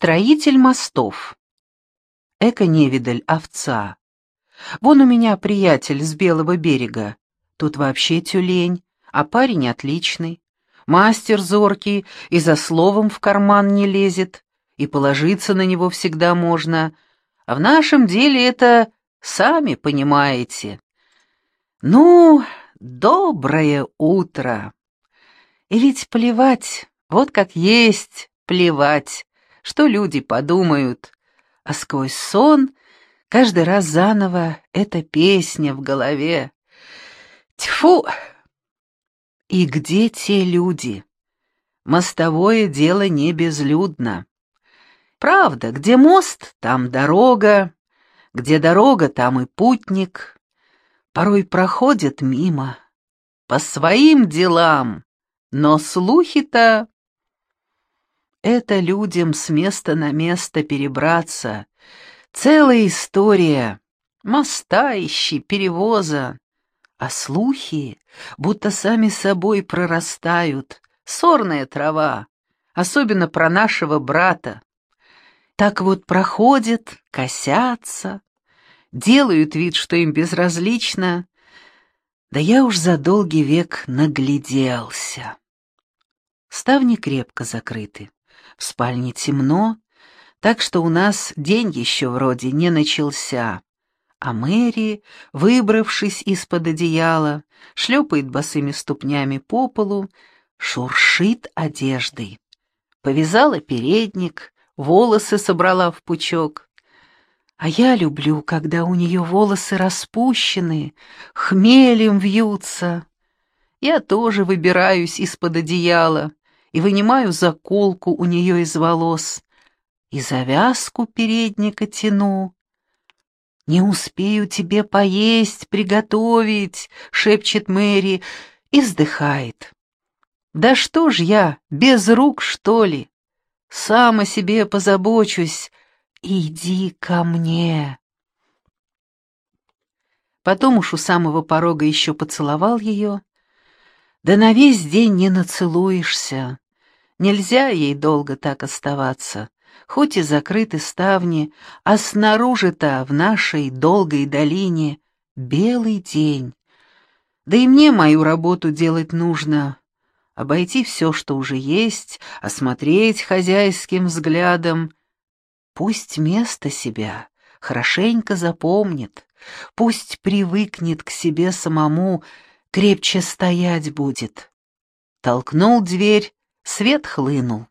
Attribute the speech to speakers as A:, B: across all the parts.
A: Строитель мостов. Эко-невидаль, овца. Вон у меня приятель с Белого берега. Тут вообще тюлень, а парень отличный. Мастер зоркий и за словом в карман не лезет, и положиться на него всегда можно. А в нашем деле это сами понимаете. Ну, доброе утро. И ведь плевать, вот как есть, плевать, что люди подумают. А сквозь сон каждый раз заново эта песня в голове. Тьфу! И где те люди? Мостовое дело не безлюдно. Правда, где мост, там дорога, где дорога, там и путник. Порой проходят мимо, по своим делам, но слухи-то... Это людям с места на место перебраться. Целая история. Моста ищи, перевоза. А слухи будто сами собой прорастают. Сорная трава, особенно про нашего брата. Так вот проходят, косятся, делают вид, что им безразлично. Да я уж за долгий век нагляделся. Ставни крепко закрыты. В спальне темно, так что у нас день еще вроде не начался. А Мэри, выбравшись из-под одеяла, шлепает босыми ступнями по полу, шуршит одеждой. Повязала передник, волосы собрала в пучок. А я люблю, когда у нее волосы распущены, хмелем вьются. Я тоже выбираюсь из-под одеяла, и вынимаю заколку у нее из волос, и завязку передника тяну. «Не успею тебе поесть, приготовить», — шепчет Мэри и вздыхает. «Да что ж я, без рук, что ли? Сам о себе позабочусь. Иди ко мне». Потом уж у самого порога еще поцеловал ее, да на весь день не нацелуешься. Нельзя ей долго так оставаться, хоть и закрыты ставни, а снаружи-то, в нашей долгой долине, белый день. Да и мне мою работу делать нужно, обойти все, что уже есть, осмотреть хозяйским взглядом. Пусть место себя хорошенько запомнит, пусть привыкнет к себе самому, крепче стоять будет. Толкнул дверь, свет хлынул.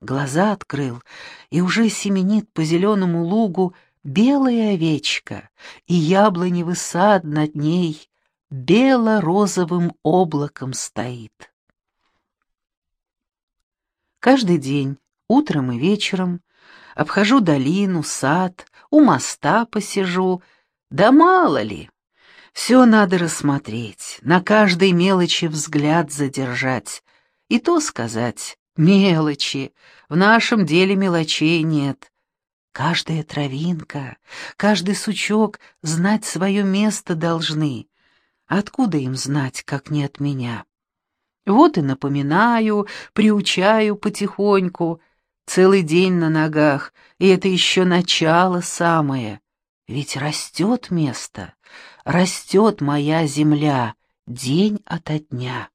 A: Глаза открыл, и уже семенит по зеленому лугу белая овечка, и яблоневый сад над ней бело-розовым облаком стоит. Каждый день, утром и вечером, обхожу долину, сад, у моста посижу, да мало ли, все надо рассмотреть, на каждой мелочи взгляд задержать. И то сказать, мелочи, в нашем деле мелочей нет. Каждая травинка, каждый сучок знать свое место должны. Откуда им знать, как не от меня? Вот и напоминаю, приучаю потихоньку, целый день на ногах, и это еще начало самое. Ведь растет место, растет моя земля день ото дня.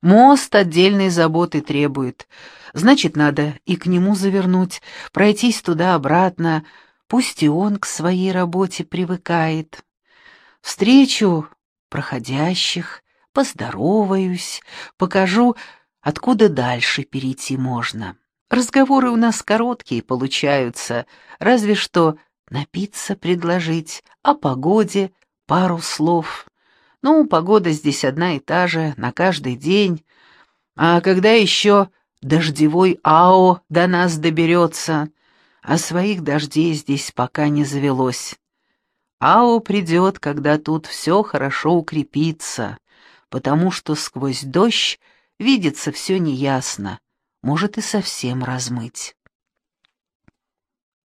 A: Мост отдельной заботы требует, значит, надо и к нему завернуть, пройтись туда-обратно, пусть и он к своей работе привыкает. Встречу проходящих, поздороваюсь, покажу, откуда дальше перейти можно. Разговоры у нас короткие получаются, разве что напиться предложить, о погоде пару слов. Ну, погода здесь одна и та же, на каждый день. А когда еще дождевой АО до нас доберется, а своих дождей здесь пока не завелось. АО придет, когда тут все хорошо укрепится, потому что сквозь дождь видится все неясно, может и совсем размыть.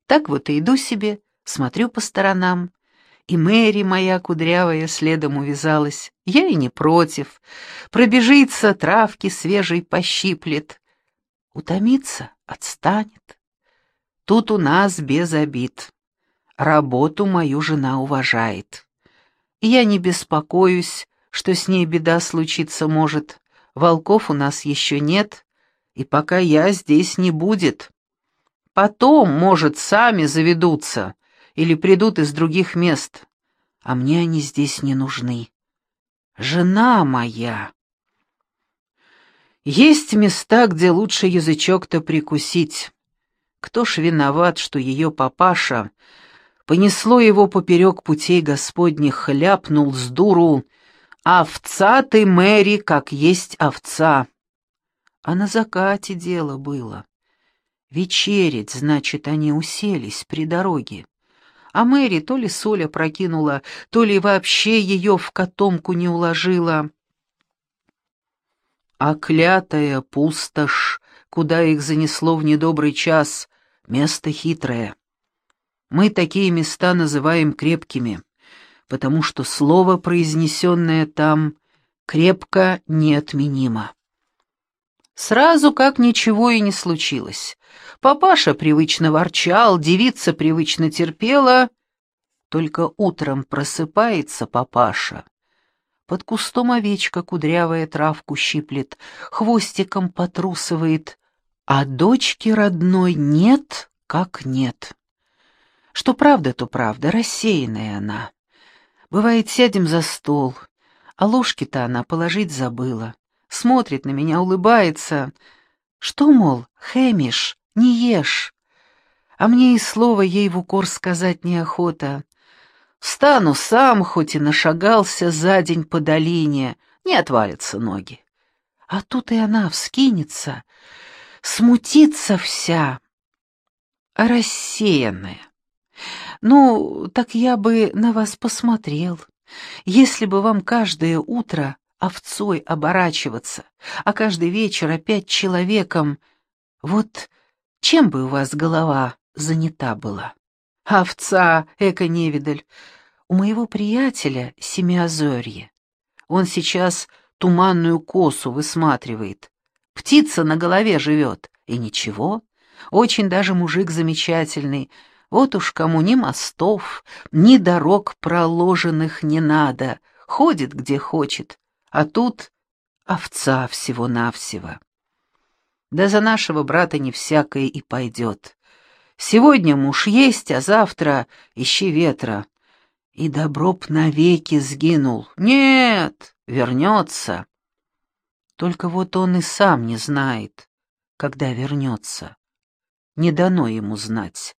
A: Так вот и иду себе, смотрю по сторонам, и Мэри моя кудрявая следом увязалась. Я и не против. Пробежится, травки свежей пощиплет. Утомится — отстанет. Тут у нас без обид. Работу мою жена уважает. Я не беспокоюсь, что с ней беда случиться может. Волков у нас еще нет, и пока я здесь не будет. Потом, может, сами заведутся или придут из других мест, а мне они здесь не нужны. Жена моя. Есть места, где лучше язычок-то прикусить. Кто ж виноват, что ее папаша понесло его поперек путей Господних, хляпнул с дуру, «Овца ты, Мэри, как есть овца!» А на закате дело было. Вечерить, значит, они уселись при дороге. А Мэри то ли Соля прокинула, то ли вообще ее в котомку не уложила. А клятая пустошь, куда их занесло в недобрый час, место хитрое. Мы такие места называем крепкими, потому что слово, произнесенное там, крепко неотменимо. Сразу как ничего и не случилось. Папаша привычно ворчал, девица привычно терпела. Только утром просыпается папаша, под кустом овечка кудрявая травку щиплет, хвостиком потрусывает, а дочки родной нет, как нет. Что правда, то правда, рассеянная она. Бывает, сядем за стол, а ложки-то она положить забыла. Смотрит на меня, улыбается. Что, мол, Хэмиш, не ешь? А мне и слова ей в укор сказать неохота. Стану сам, хоть и нашагался за день по долине, не отвалятся ноги. А тут и она вскинется, смутится вся, рассеянная. Ну, так я бы на вас посмотрел, если бы вам каждое утро овцой оборачиваться, а каждый вечер опять человеком, вот чем бы у вас голова занята была? Овца, эко-невидаль. У моего приятеля Семиозорье. Он сейчас туманную косу высматривает. Птица на голове живет. И ничего. Очень даже мужик замечательный. Вот уж кому ни мостов, ни дорог проложенных не надо. Ходит где хочет. А тут овца всего-навсего. Да за нашего брата не всякое и пойдет. Сегодня муж есть, а завтра ищи ветра. И добро б навеки сгинул. Нет, вернется. Только вот он и сам не знает, когда вернется. Не дано ему знать.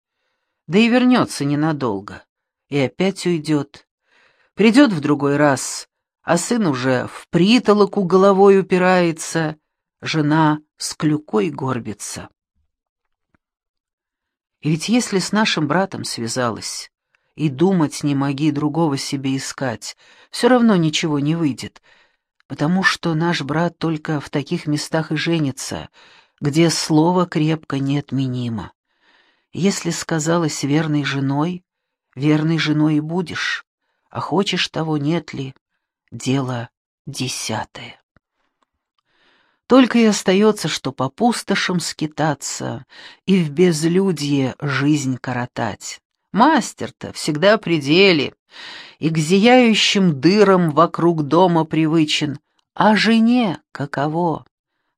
A: Да и вернется ненадолго. И опять уйдет. Придет в другой раз, а сын уже в притолоку головой упирается, жена с клюкой горбится. И ведь если с нашим братом связалась, и думать не моги другого себе искать, все равно ничего не выйдет, потому что наш брат только в таких местах и женится, где слово крепко неотменимо. Если сказалась верной женой, верной женой и будешь, а хочешь того, нет ли, дело десятое. Только и остается, что по пустошам скитаться и в безлюдье жизнь коротать. Мастер-то всегда при деле и к зияющим дырам вокруг дома привычен, а жене каково?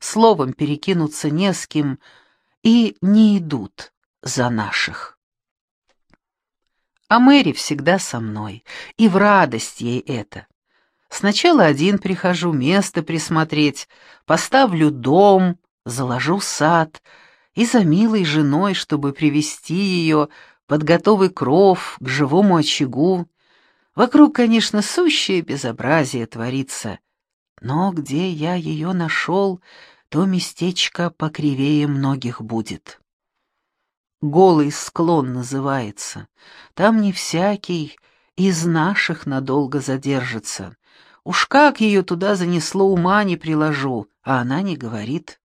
A: Словом перекинуться не с кем и не идут за наших. А Мэри всегда со мной, и в радость ей это. Сначала один прихожу место присмотреть, поставлю дом, заложу сад, и за милой женой, чтобы привести ее под готовый кров к живому очагу. Вокруг, конечно, сущее безобразие творится, но где я ее нашел, то местечко покривее многих будет. Голый склон называется. Там не всякий из наших надолго задержится. Уж как ее туда занесло, ума не приложу, а она не говорит.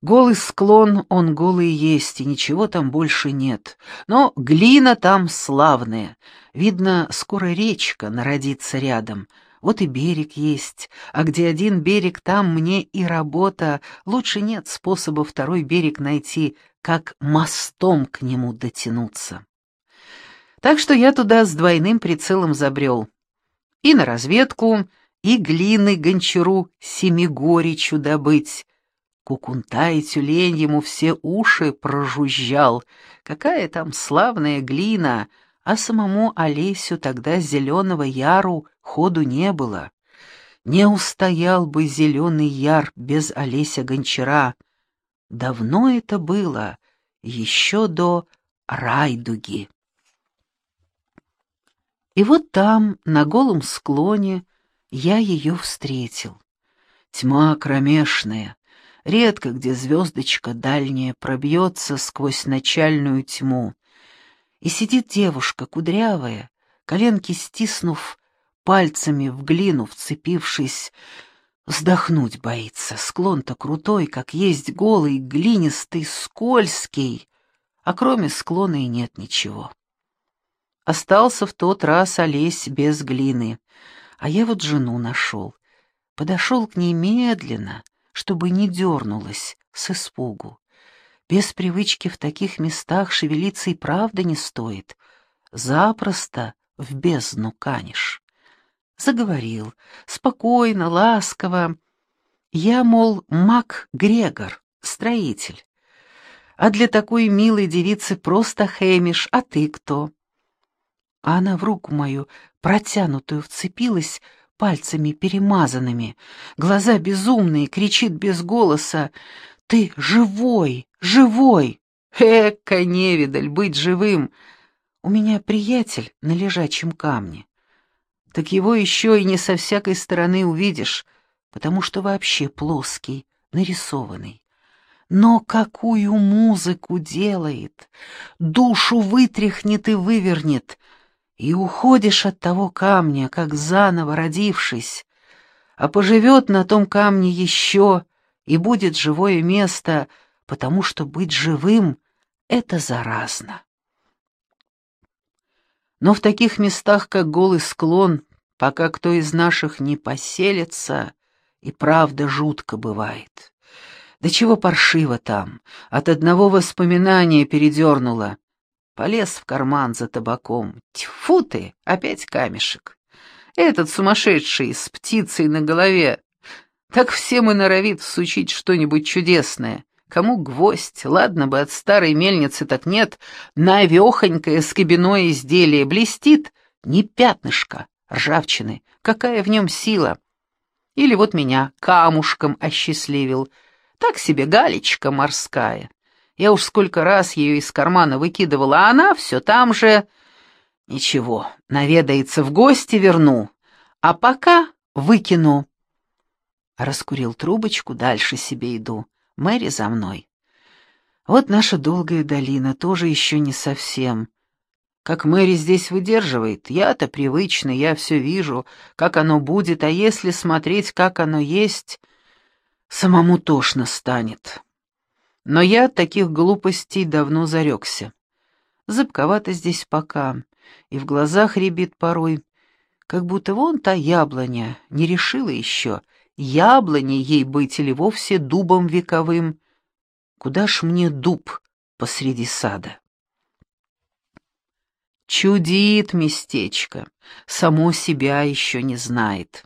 A: Голый склон, он голый есть, и ничего там больше нет. Но глина там славная. Видно, скоро речка народится рядом. Вот и берег есть, а где один берег, там мне и работа. Лучше нет способа второй берег найти, как мостом к нему дотянуться. Так что я туда с двойным прицелом забрел. И на разведку, и глины гончару семигоричу добыть. Кукунта и тюлень ему все уши прожужжал. Какая там славная глина, а самому Олесю тогда зеленого яру ходу не было. Не устоял бы зеленый яр без Олеся Гончара. Давно это было, еще до Райдуги. И вот там, на голом склоне, я ее встретил. Тьма кромешная, редко где звездочка дальняя пробьется сквозь начальную тьму. И сидит девушка кудрявая, коленки стиснув, пальцами в глину вцепившись, вздохнуть боится. Склон-то крутой, как есть голый, глинистый, скользкий, а кроме склона и нет ничего. Остался в тот раз Олесь без глины, а я вот жену нашел. Подошел к ней медленно, чтобы не дернулась с испугу. Без привычки в таких местах шевелиться и правда не стоит. Запросто в бездну канешь. Заговорил, спокойно, ласково. Я, мол, маг Грегор, строитель. А для такой милой девицы просто Хэмиш, а ты кто? А она в руку мою, протянутую, вцепилась, пальцами перемазанными, глаза безумные, кричит без голоса «Ты живой, живой!» Эка невидаль, быть живым! У меня приятель на лежачем камне. Так его еще и не со всякой стороны увидишь, потому что вообще плоский, нарисованный. Но какую музыку делает! Душу вытряхнет и вывернет, и уходишь от того камня, как заново родившись, а поживет на том камне еще, и будет живое место, потому что быть живым — это заразно. Но в таких местах, как голый склон, пока кто из наших не поселится, и правда жутко бывает. Да чего паршиво там, от одного воспоминания передернуло. Полез в карман за табаком. Тьфу ты, опять камешек. Этот сумасшедший с птицей на голове. Так всем и норовит всучить что-нибудь чудесное. Кому гвоздь, ладно бы от старой мельницы так нет, навехонькое скобяное изделие блестит, не пятнышко ржавчины, какая в нем сила. Или вот меня камушком осчастливил, так себе галечка морская. Я уж сколько раз ее из кармана выкидывала, а она все там же... Ничего, наведается в гости, верну. А пока выкину. Раскурил трубочку, дальше себе иду. Мэри за мной. Вот наша долгая долина, тоже еще не совсем. Как Мэри здесь выдерживает, я-то привычный, я все вижу, как оно будет, а если смотреть, как оно есть, самому тошно станет. Но я от таких глупостей давно зарекся. Зыбковато здесь пока, и в глазах рябит порой, как будто вон та яблоня не решила еще, яблоней ей быть или вовсе дубом вековым. Куда ж мне дуб посреди сада? Чудит местечко, само себя еще не знает.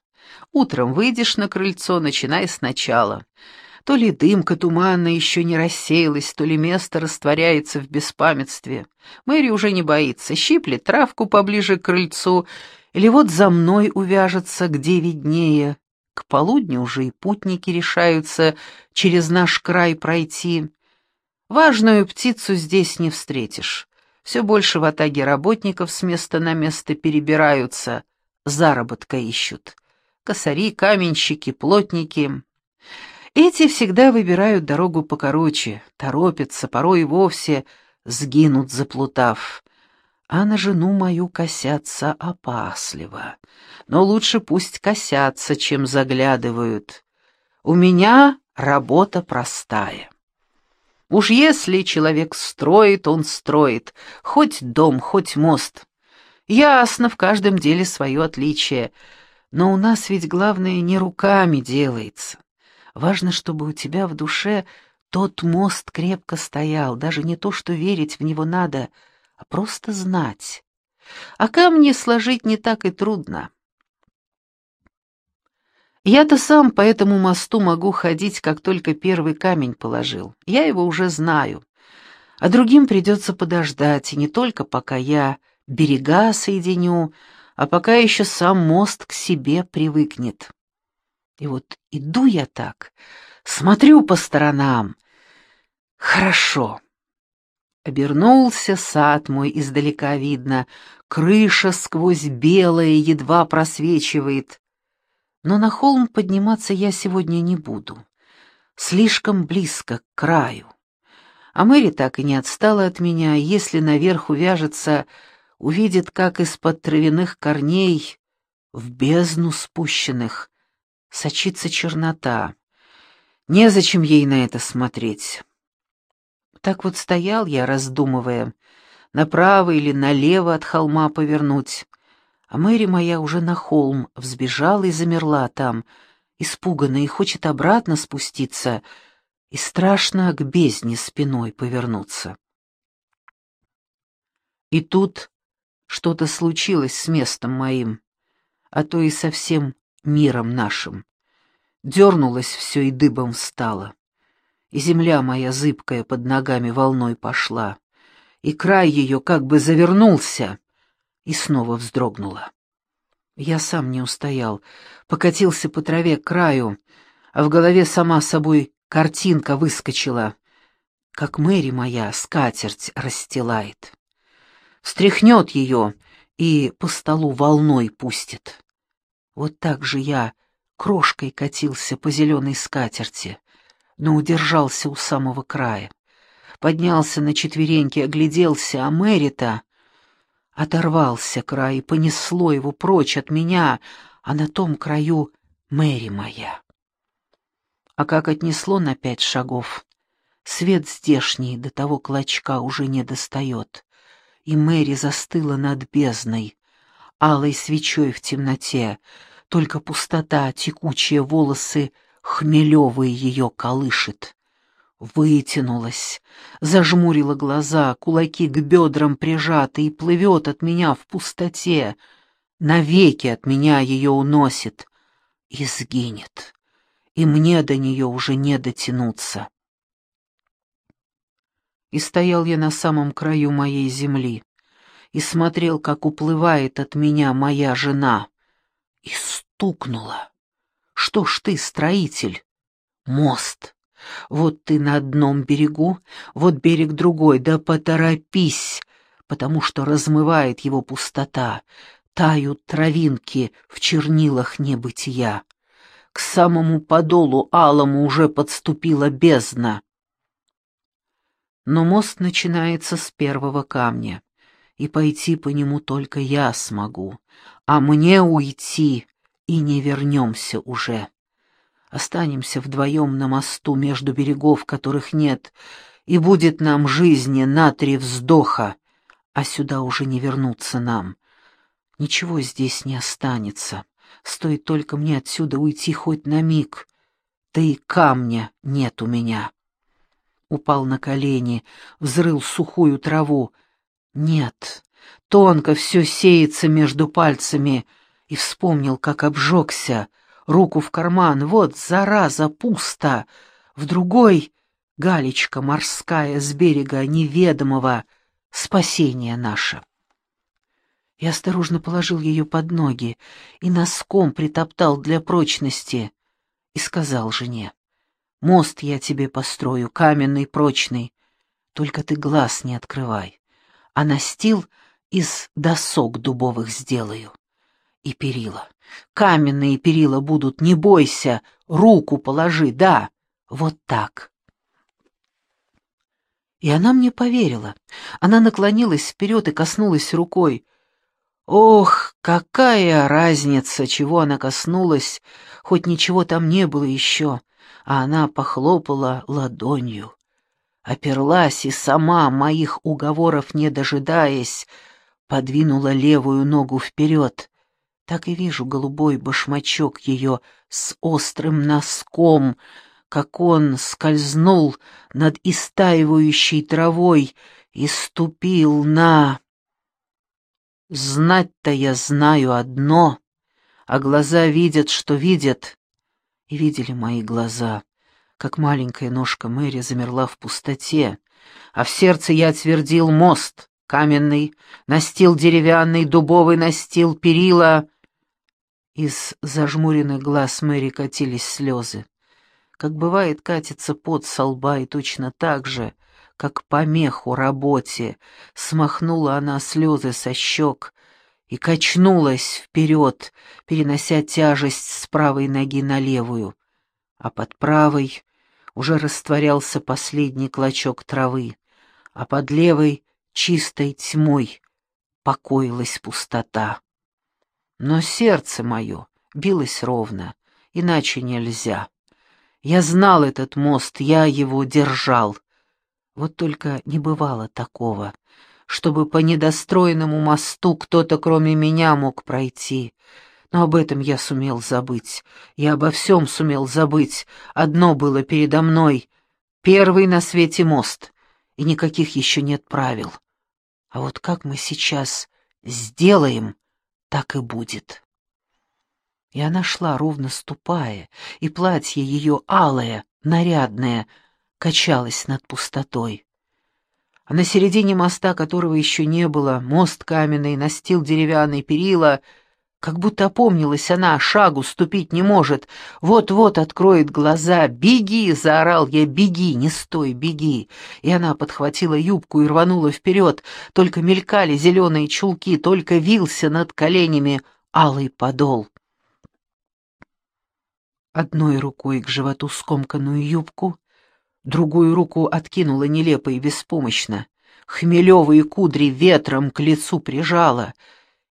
A: Утром выйдешь на крыльцо, начиная сначала — то ли дымка туманно еще не рассеялась, то ли место растворяется в беспамятстве. Мэри уже не боится, щиплет травку поближе к крыльцу, или вот за мной увяжется, где виднее. К полудню уже и путники решаются через наш край пройти. Важную птицу здесь не встретишь. Все больше в атаге работников с места на место перебираются, заработка ищут. Косари, каменщики, плотники. Эти всегда выбирают дорогу покороче, торопятся, порой и вовсе сгинут, заплутав. А на жену мою косятся опасливо. Но лучше пусть косятся, чем заглядывают. У меня работа простая. Уж если человек строит, он строит, хоть дом, хоть мост. Ясно в каждом деле свое отличие — Но у нас ведь главное не руками делается. Важно, чтобы у тебя в душе тот мост крепко стоял, даже не то, что верить в него надо, а просто знать. А камни сложить не так и трудно. Я-то сам по этому мосту могу ходить, как только первый камень положил. Я его уже знаю. А другим придется подождать, и не только пока я берега соединю, а пока еще сам мост к себе привыкнет. И вот иду я так, смотрю по сторонам. Хорошо. Обернулся сад мой, издалека видно, крыша сквозь белое едва просвечивает. Но на холм подниматься я сегодня не буду. Слишком близко к краю. А Мэри так и не отстала от меня, если наверх увяжется, увидит, как из-под травяных корней в бездну спущенных сочится чернота. Незачем ей на это смотреть. Так вот стоял я, раздумывая, направо или налево от холма повернуть, а Мэри моя уже на холм взбежала и замерла там, испуганная и хочет обратно спуститься, и страшно к бездне спиной повернуться. И тут что-то случилось с местом моим, а то и совсем миром нашим. Дернулось все и дыбом встало, и земля моя зыбкая под ногами волной пошла, и край ее как бы завернулся, и снова вздрогнула. Я сам не устоял, покатился по траве к краю, а в голове сама собой картинка выскочила, как Мэри моя скатерть расстилает встряхнет ее и по столу волной пустит. Вот так же я крошкой катился по зеленой скатерти, но удержался у самого края. Поднялся на четвереньки, огляделся, а Мэрита... Оторвался край и понесло его прочь от меня, а на том краю Мэри моя. А как отнесло на пять шагов, свет здешний до того клочка уже не достает и Мэри застыла над бездной, алой свечой в темноте, только пустота, текучие волосы, хмелевые ее колышет. Вытянулась, зажмурила глаза, кулаки к бедрам прижаты и плывет от меня в пустоте, навеки от меня ее уносит и сгинет, и мне до нее уже не дотянуться. И стоял я на самом краю моей земли и смотрел, как уплывает от меня моя жена, и стукнула. Что ж ты, строитель? Мост. Вот ты на одном берегу, вот берег другой, да поторопись, потому что размывает его пустота, тают травинки в чернилах небытия. К самому подолу алому уже подступила бездна. Но мост начинается с первого камня, и пойти по нему только я смогу, а мне уйти, и не вернемся уже. Останемся вдвоем на мосту между берегов, которых нет, и будет нам жизни на три вздоха, а сюда уже не вернуться нам. Ничего здесь не останется, стоит только мне отсюда уйти хоть на миг, да и камня нет у меня упал на колени, взрыл сухую траву. Нет, тонко все сеется между пальцами, и вспомнил, как обжегся, руку в карман, вот, зараза, пусто, в другой — галечка морская с берега неведомого, спасение наше. Я осторожно положил ее под ноги и носком притоптал для прочности и сказал жене. Мост я тебе построю, каменный, прочный. Только ты глаз не открывай. А настил из досок дубовых сделаю. И перила. Каменные перила будут, не бойся, руку положи, да, вот так. И она мне поверила. Она наклонилась вперед и коснулась рукой. Ох, какая разница, чего она коснулась, хоть ничего там не было еще а она похлопала ладонью. Оперлась и сама, моих уговоров не дожидаясь, подвинула левую ногу вперед, Так и вижу голубой башмачок ее с острым носком, как он скользнул над истаивающей травой и ступил на... Знать-то я знаю одно, а глаза видят, что видят. И видели мои глаза, как маленькая ножка Мэри замерла в пустоте, а в сердце я твердил мост, каменный, настил деревянный, дубовый настил, перила. Из зажмуренных глаз Мэри катились слезы. Как бывает, катится пот со лба, и точно так же, как помеху работе, смахнула она слезы со щек и качнулась вперед, перенося тяжесть с правой ноги на левую, а под правой уже растворялся последний клочок травы, а под левой чистой тьмой покоилась пустота. Но сердце мое билось ровно, иначе нельзя. Я знал этот мост, я его держал. Вот только не бывало такого, чтобы по недостроенному мосту кто-то кроме меня мог пройти. Но об этом я сумел забыть. Я обо всем сумел забыть. Одно было передо мной — первый на свете мост, и никаких еще нет правил. А вот как мы сейчас сделаем, так и будет. И она шла, ровно ступая, и платье ее алое, нарядное, качалось над пустотой. А на середине моста, которого еще не было, мост каменный, настил деревянный, перила — как будто опомнилась она, шагу ступить не может. Вот-вот откроет глаза. «Беги!» — заорал я. «Беги! Не стой! Беги!» И она подхватила юбку и рванула вперед. Только мелькали зеленые чулки, только вился над коленями алый подол. Одной рукой к животу скомканную юбку, другую руку откинула нелепо и беспомощно. Хмелевые кудри ветром к лицу прижала.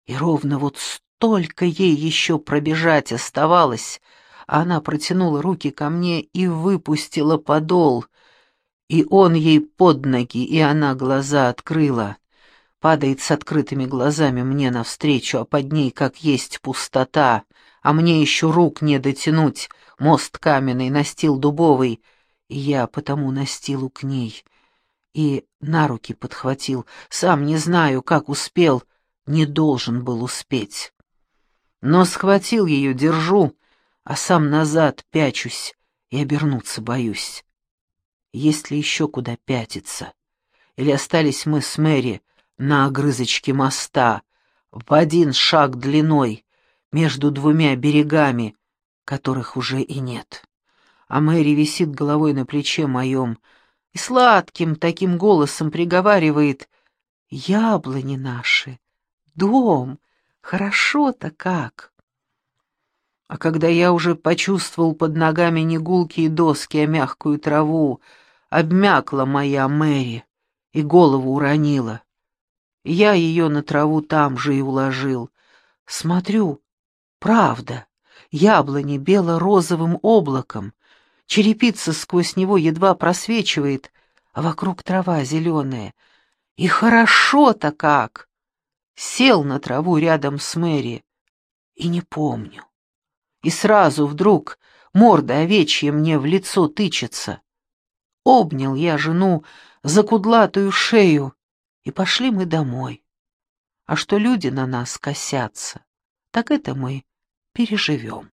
A: И ровно вот только ей еще пробежать оставалось, она протянула руки ко мне и выпустила подол, и он ей под ноги, и она глаза открыла. Падает с открытыми глазами мне навстречу, а под ней, как есть, пустота, а мне еще рук не дотянуть, мост каменный, настил дубовый, и я потому настилу к ней. И на руки подхватил, сам не знаю, как успел, не должен был успеть но схватил ее, держу, а сам назад пячусь и обернуться боюсь. Есть ли еще куда пятиться? Или остались мы с Мэри на огрызочке моста, в один шаг длиной, между двумя берегами, которых уже и нет? А Мэри висит головой на плече моем и сладким таким голосом приговаривает «Яблони наши, дом, Хорошо-то как. А когда я уже почувствовал под ногами не гулкие доски, а мягкую траву, обмякла моя Мэри и голову уронила. Я ее на траву там же и уложил. Смотрю, правда, яблони бело-розовым облаком, черепица сквозь него едва просвечивает, а вокруг трава зеленая. И хорошо-то как! Сел на траву рядом с Мэри и не помню. И сразу вдруг морда овечья мне в лицо тычется. Обнял я жену за кудлатую шею, и пошли мы домой. А что люди на нас косятся, так это мы переживем.